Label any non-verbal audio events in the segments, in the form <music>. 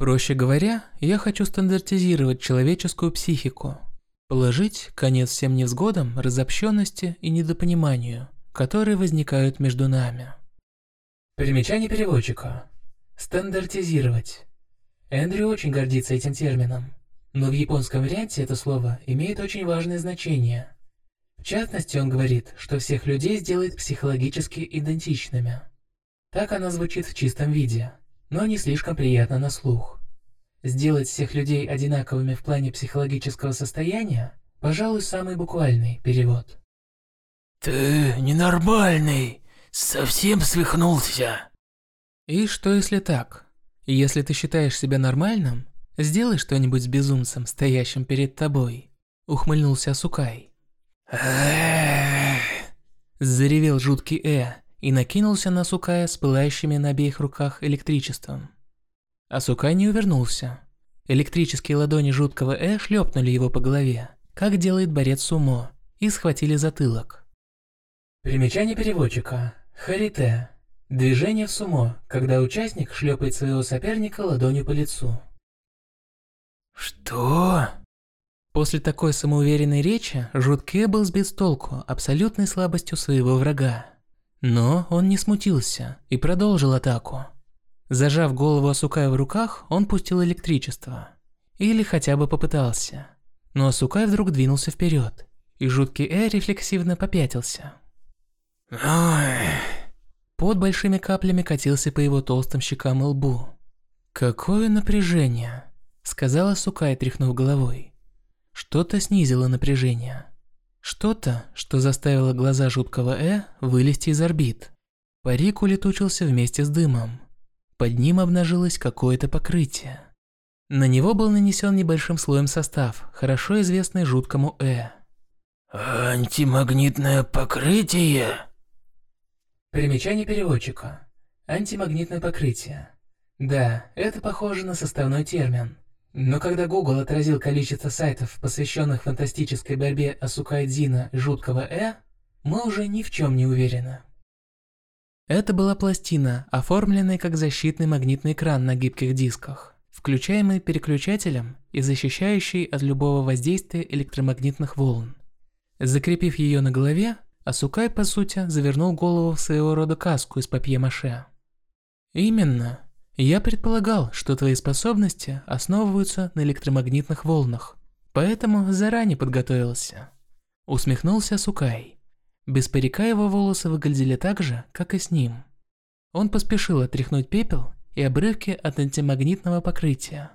Проще говоря, я хочу стандартизировать человеческую психику. Положить конец всем невзгодам, разобщенности и недопониманию, которые возникают между нами. Примечание переводчика. Стандартизировать. Эндрю очень гордится этим термином, но в японском варианте это слово имеет очень важное значение. В частности, он говорит, что всех людей сделает психологически идентичными. Так она звучит в чистом виде, но не слишком приятно на слух. Сделать всех людей одинаковыми в плане психологического состояния, пожалуй, самый буквальный перевод. Ты ненормальный, совсем свихнулся. И что если так? Если ты считаешь себя нормальным, сделай что-нибудь с безумцем, стоящим перед тобой. Ухмыльнулся Сукай. Заревел жуткий Э и накинулся на Сукая с пылающими на обеих руках электричеством. Асукай не увернулся. Электрические ладони жуткого Э шлепнули его по голове, как делает борец сумо, и схватили затылок. Примечание переводчика. Харите. Движение в сумо, когда участник шлепает своего соперника ладонью по лицу. Что? После такой самоуверенной речи Жуткий был сбит с толку абсолютной слабостью своего врага. Но он не смутился и продолжил атаку. Зажав голову Асукая в руках, он пустил электричество. Или хотя бы попытался. Но Асукай вдруг двинулся вперед, и жуткий Э рефлексивно попятился. Ой. Под большими каплями катился по его толстым щекам и лбу. «Какое напряжение!» – сказала Сукай, тряхнув головой. Что-то снизило напряжение. Что-то, что заставило глаза жуткого Э вылезти из орбит. Парик улетучился вместе с дымом. Под ним обнажилось какое-то покрытие. На него был нанесен небольшим слоем состав, хорошо известный жуткому Э. Антимагнитное покрытие? Примечание переводчика. Антимагнитное покрытие. Да, это похоже на составной термин. Но когда Google отразил количество сайтов, посвященных фантастической борьбе Асукайдзина жуткого Э, мы уже ни в чем не уверены. Это была пластина, оформленная как защитный магнитный экран на гибких дисках, включаемый переключателем и защищающий от любого воздействия электромагнитных волн. Закрепив ее на голове, Асукай, по сути, завернул голову в своего рода каску из папье-маше. Именно. Я предполагал, что твои способности основываются на электромагнитных волнах, поэтому заранее подготовился. Усмехнулся Асукай. Без парика его волосы выглядели так же, как и с ним. Он поспешил отряхнуть пепел и обрывки от антимагнитного покрытия.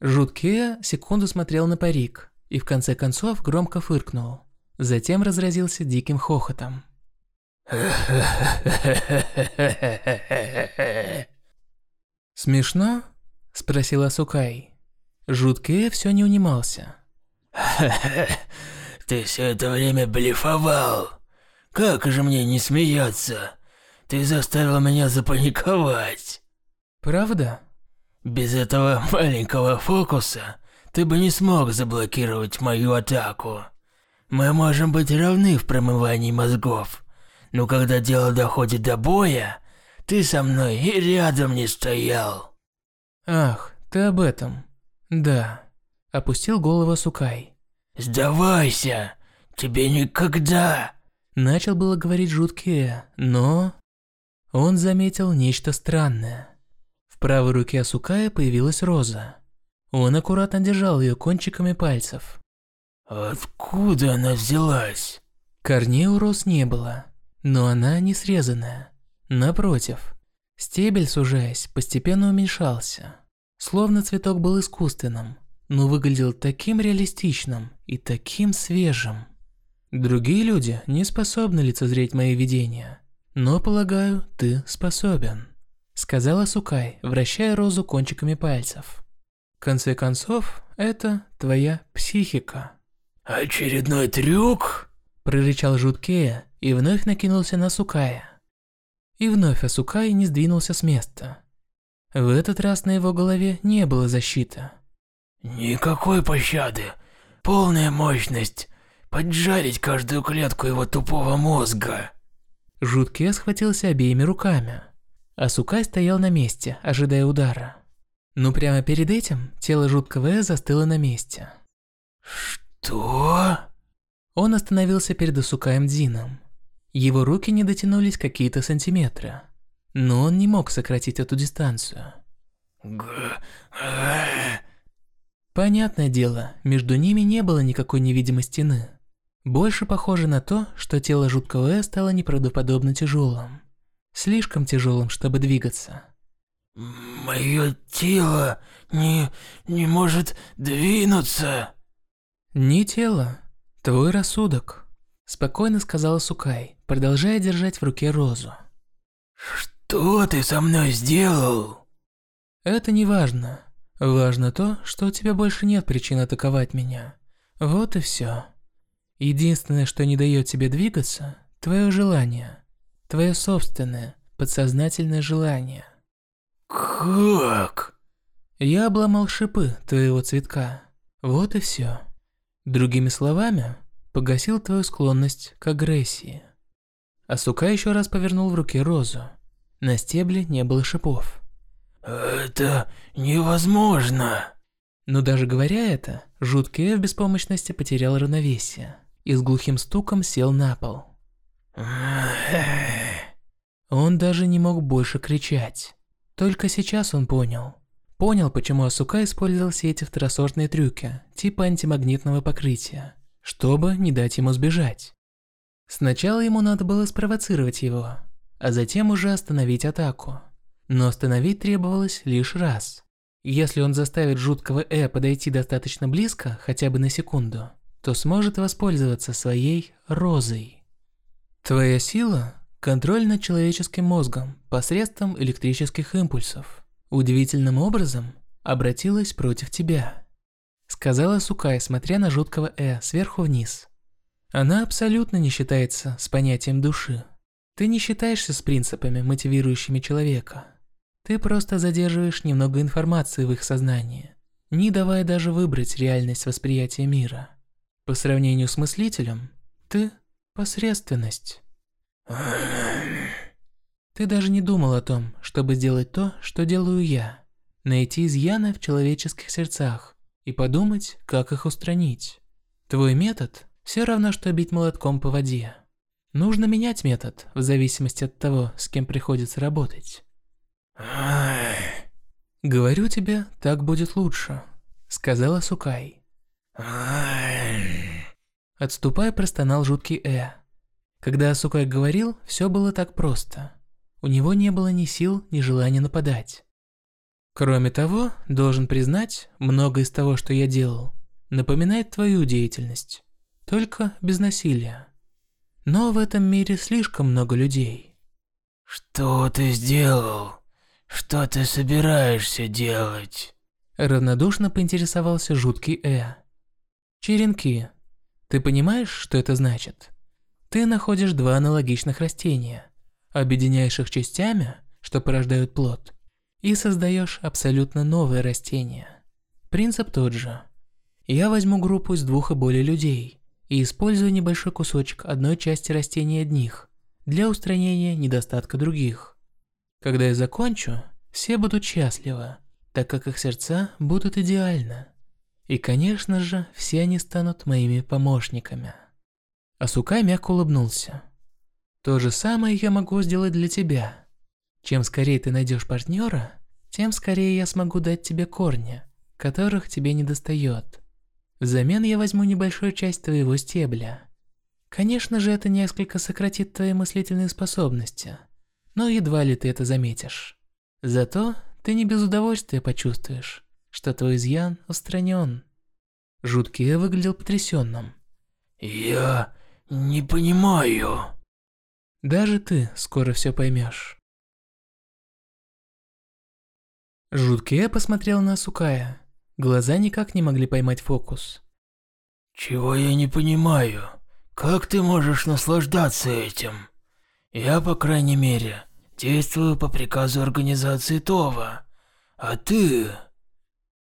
Жуткие секунду смотрел на парик и в конце концов громко фыркнул. Затем разразился диким хохотом. <laughs> «Смешно?» – спросил Асукай. Жуткие все не унимался. <laughs> Ты все это время блефовал. Как же мне не смеяться? Ты заставил меня запаниковать. Правда? Без этого маленького фокуса ты бы не смог заблокировать мою атаку. Мы можем быть равны в промывании мозгов, но когда дело доходит до боя, ты со мной и рядом не стоял. Ах, ты об этом. Да. Опустил голову Сукай. Сдавайся. Тебе никогда Начал было говорить жуткие, но... Он заметил нечто странное. В правой руке Асукая появилась роза. Он аккуратно держал ее кончиками пальцев. «Откуда она взялась?» Корней у роз не было, но она не срезанная. Напротив, стебель, сужаясь, постепенно уменьшался. Словно цветок был искусственным, но выглядел таким реалистичным и таким свежим. Другие люди не способны лицезреть мои видения, но, полагаю, ты способен», — сказала Сукай, вращая розу кончиками пальцев. «В конце концов, это твоя психика». «Очередной трюк?» – прорычал Жуткея и вновь накинулся на Сукая. И вновь Асукай не сдвинулся с места. В этот раз на его голове не было защиты. «Никакой пощады. Полная мощность поджарить каждую клетку его тупого мозга. Жуткий схватился обеими руками, а Сукай стоял на месте, ожидая удара. Но прямо перед этим тело жуткого Э застыло на месте. Что? Он остановился перед Асукаем Дзином. Его руки не дотянулись какие-то сантиметры, но он не мог сократить эту дистанцию. Понятное дело, между ними не было никакой невидимой стены. Больше похоже на то, что тело жуткого Э стало неправдоподобно тяжелым. Слишком тяжелым, чтобы двигаться. Мое тело не, не может двинуться. Не тело, твой рассудок, спокойно сказала Сукай, продолжая держать в руке розу. Что ты со мной сделал? Это не важно. Важно то, что у тебя больше нет причин атаковать меня. Вот и все. Единственное, что не дает тебе двигаться, твое желание. Твое собственное, подсознательное желание. Как? Я обломал шипы твоего цветка. Вот и все. Другими словами, погасил твою склонность к агрессии. Асука еще раз повернул в руке розу. На стебле не было шипов. Это невозможно. Но даже говоря это, жуткий в беспомощности потерял равновесие и с глухим стуком сел на пол. <laughs> Он даже не мог больше кричать. Только сейчас он понял. Понял, почему Асука использовал все эти второсортные трюки, типа антимагнитного покрытия, чтобы не дать ему сбежать. Сначала ему надо было спровоцировать его, а затем уже остановить атаку. Но остановить требовалось лишь раз. Если он заставит жуткого Э подойти достаточно близко, хотя бы на секунду, то сможет воспользоваться своей розой. Твоя сила – контроль над человеческим мозгом посредством электрических импульсов. Удивительным образом обратилась против тебя. Сказала Сукай, смотря на жуткого Э сверху вниз. Она абсолютно не считается с понятием души. Ты не считаешься с принципами, мотивирующими человека. Ты просто задерживаешь немного информации в их сознании, не давая даже выбрать реальность восприятия мира. По сравнению с мыслителем, ты – посредственность. Ты даже не думал о том, чтобы сделать то, что делаю я. Найти изъяны в человеческих сердцах и подумать, как их устранить. Твой метод – все равно, что бить молотком по воде. Нужно менять метод в зависимости от того, с кем приходится работать. «Говорю тебе, так будет лучше», — сказала Сукай. Отступая, простонал жуткий Э. Когда Сукай говорил, все было так просто. У него не было ни сил, ни желания нападать. Кроме того, должен признать, многое из того, что я делал, напоминает твою деятельность, только без насилия. Но в этом мире слишком много людей. Что ты сделал? Что ты собираешься делать? Равнодушно поинтересовался жуткий Э. Черенки. Ты понимаешь, что это значит? Ты находишь два аналогичных растения, объединяешь их частями, что порождают плод, и создаешь абсолютно новое растение. Принцип тот же. Я возьму группу из двух и более людей и использую небольшой кусочек одной части растения одних для устранения недостатка других. Когда я закончу, все будут счастливы, так как их сердца будут идеальны. И, конечно же, все они станут моими помощниками. Асука мягко улыбнулся. То же самое я могу сделать для тебя. Чем скорее ты найдешь партнера, тем скорее я смогу дать тебе корни, которых тебе не достает. Взамен я возьму небольшую часть твоего стебля. Конечно же, это несколько сократит твои мыслительные способности – но едва ли ты это заметишь. Зато ты не без удовольствия почувствуешь, что твой изъян устранен. Жуткий выглядел потрясенным. Я не понимаю. Даже ты скоро все поймешь. Жуткий посмотрел на Сукая. Глаза никак не могли поймать фокус. Чего я не понимаю? Как ты можешь наслаждаться этим? Я, по крайней мере, действую по приказу организации Това. А ты...»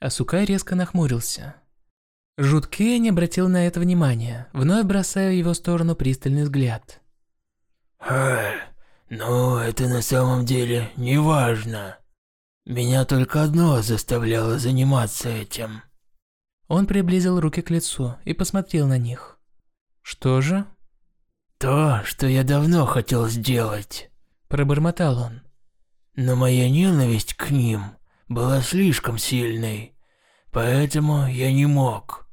Асукай резко нахмурился. Жуткий не обратил на это внимания, вновь бросая в его сторону пристальный взгляд. «Ха, ну это на самом деле не важно. Меня только одно заставляло заниматься этим. Он приблизил руки к лицу и посмотрел на них. Что же? То, что я давно хотел сделать. Пробормотал он. Но моя ненависть к ним была слишком сильной, поэтому я не мог.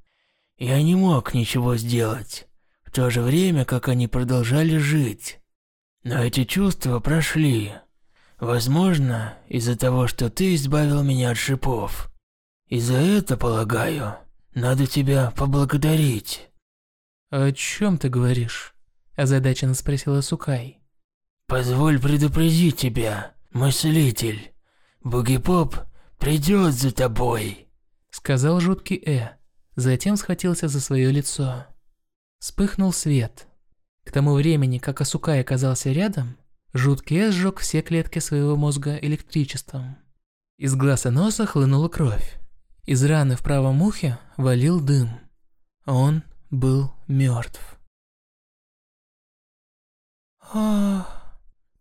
Я не мог ничего сделать, в то же время, как они продолжали жить. Но эти чувства прошли. Возможно, из-за того, что ты избавил меня от шипов. И за это, полагаю, надо тебя поблагодарить. О чем ты говоришь? озадаченно спросила Сукай. Позволь предупредить тебя, мыслитель. Бугипоп придет за тобой, сказал жуткий Э. Затем схватился за свое лицо. Вспыхнул свет. К тому времени, как Асукай оказался рядом, жуткий сжег все клетки своего мозга электричеством. Из глаз и носа хлынула кровь. Из раны в правом ухе валил дым. Он был мертв.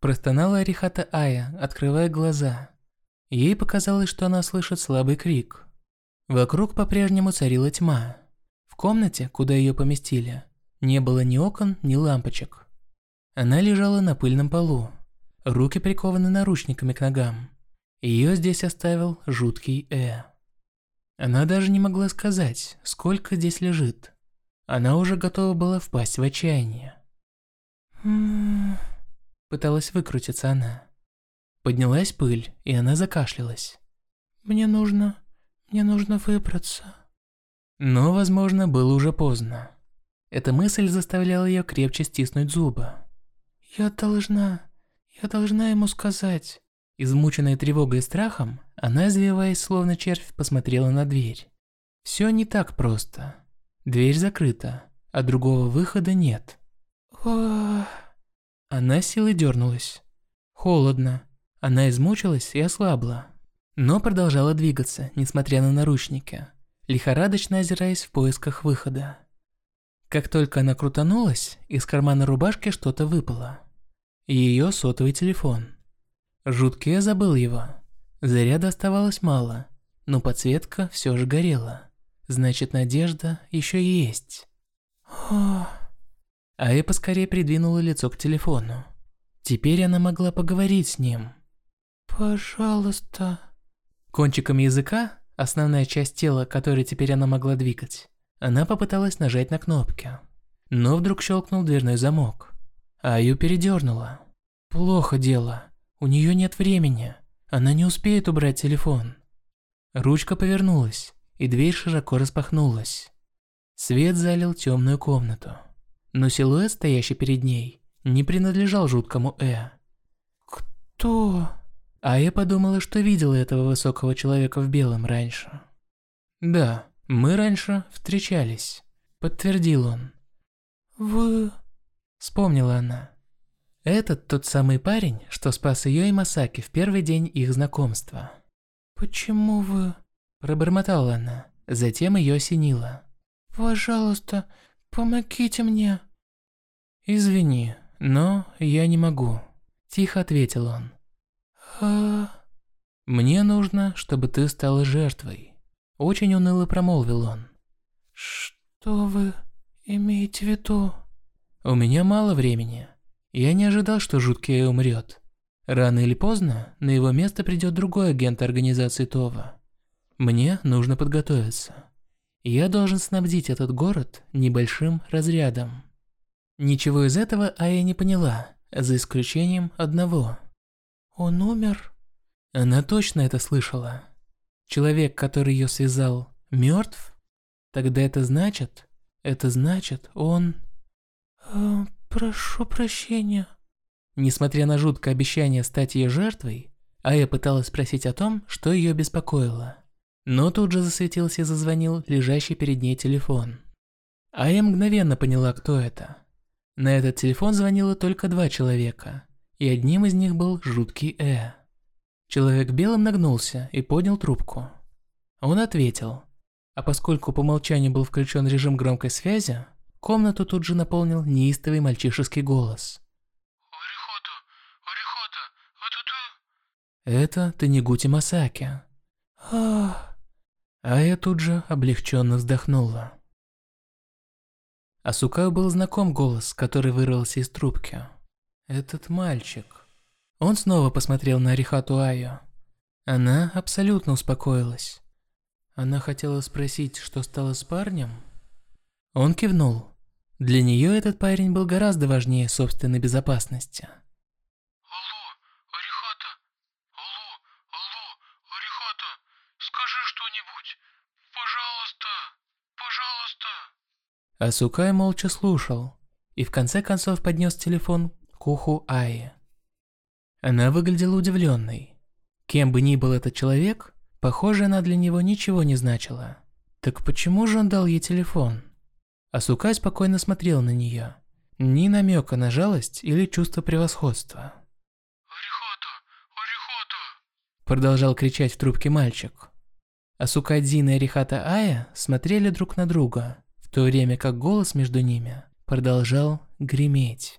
Простонала Арихата Ая, открывая глаза. Ей показалось, что она слышит слабый крик. Вокруг по-прежнему царила тьма. В комнате, куда ее поместили, не было ни окон, ни лампочек. Она лежала на пыльном полу, руки прикованы наручниками к ногам. Ее здесь оставил жуткий Э. Она даже не могла сказать, сколько здесь лежит. Она уже готова была впасть в отчаяние. Пыталась выкрутиться она. Поднялась пыль, и она закашлялась. «Мне нужно... мне нужно выбраться». Но, возможно, было уже поздно. Эта мысль заставляла ее крепче стиснуть зубы. «Я должна... я должна ему сказать...» Измученная тревогой и страхом, она, извиваясь словно червь, посмотрела на дверь. Все не так просто. Дверь закрыта, а другого выхода нет. Ох. Она силой дернулась. Холодно. Она измучилась и ослабла. Но продолжала двигаться, несмотря на наручники, лихорадочно озираясь в поисках выхода. Как только она крутанулась, из кармана рубашки что-то выпало. Ее сотовый телефон. Жуткий забыл его. Заряда оставалось мало, но подсветка все же горела. Значит, надежда еще есть. А я поскорее придвинула лицо к телефону. Теперь она могла поговорить с ним. «Пожалуйста». Кончиком языка, основная часть тела, которой теперь она могла двигать, она попыталась нажать на кнопки. Но вдруг щелкнул дверной замок. Аю передернула. Плохо дело. У нее нет времени. Она не успеет убрать телефон. Ручка повернулась, и дверь широко распахнулась. Свет залил темную комнату. Но силуэт, стоящий перед ней, не принадлежал жуткому Э. «Кто?» А я подумала, что видела этого высокого человека в белом раньше. «Да, мы раньше встречались», — подтвердил он. «Вы...» — вспомнила она. Этот тот самый парень, что спас ее и Масаки в первый день их знакомства. «Почему вы...» – пробормотала она, затем ее осенило. «Пожалуйста, помогите мне». «Извини, но я не могу», – тихо ответил он. «А...» «Мне нужно, чтобы ты стала жертвой», – очень уныло промолвил он. «Что вы имеете в виду?» «У меня мало времени. Я не ожидал, что жуткий умрет. Рано или поздно на его место придет другой агент организации Това. Мне нужно подготовиться. Я должен снабдить этот город небольшим разрядом. Ничего из этого Ая не поняла, за исключением одного. Он умер? Она точно это слышала. Человек, который ее связал, мертв? Тогда это значит... Это значит, он... Э, «Прошу прощения». Несмотря на жуткое обещание стать ее жертвой, Ая пыталась спросить о том, что ее беспокоило. Но тут же засветился и зазвонил лежащий перед ней телефон. Ая мгновенно поняла, кто это. На этот телефон звонило только два человека, и одним из них был жуткий Э. Человек белым нагнулся и поднял трубку. Он ответил, а поскольку по умолчанию был включен режим громкой связи, Комнату тут же наполнил неистовый мальчишеский голос. Это Танигути Масаки. Ах. А я тут же облегченно вздохнула. Асукаю был знаком голос, который вырвался из трубки. Этот мальчик. Он снова посмотрел на Рихату Айо. Она абсолютно успокоилась. Она хотела спросить, что стало с парнем? Он кивнул. Для нее этот парень был гораздо важнее собственной безопасности. Алло, Арихата! Алло, алло, Арихата! Скажи что-нибудь! Пожалуйста! Пожалуйста! Асукай молча слушал и в конце концов поднес телефон к уху Аи. Она выглядела удивленной. Кем бы ни был этот человек, похоже, она для него ничего не значила. Так почему же он дал ей телефон? Асукай спокойно смотрел на нее. Ни намека на жалость или чувство превосходства. Арихата! Арихата! Продолжал кричать в трубке мальчик. Асукай Дзин и Арихата Ая смотрели друг на друга, в то время как голос между ними продолжал греметь.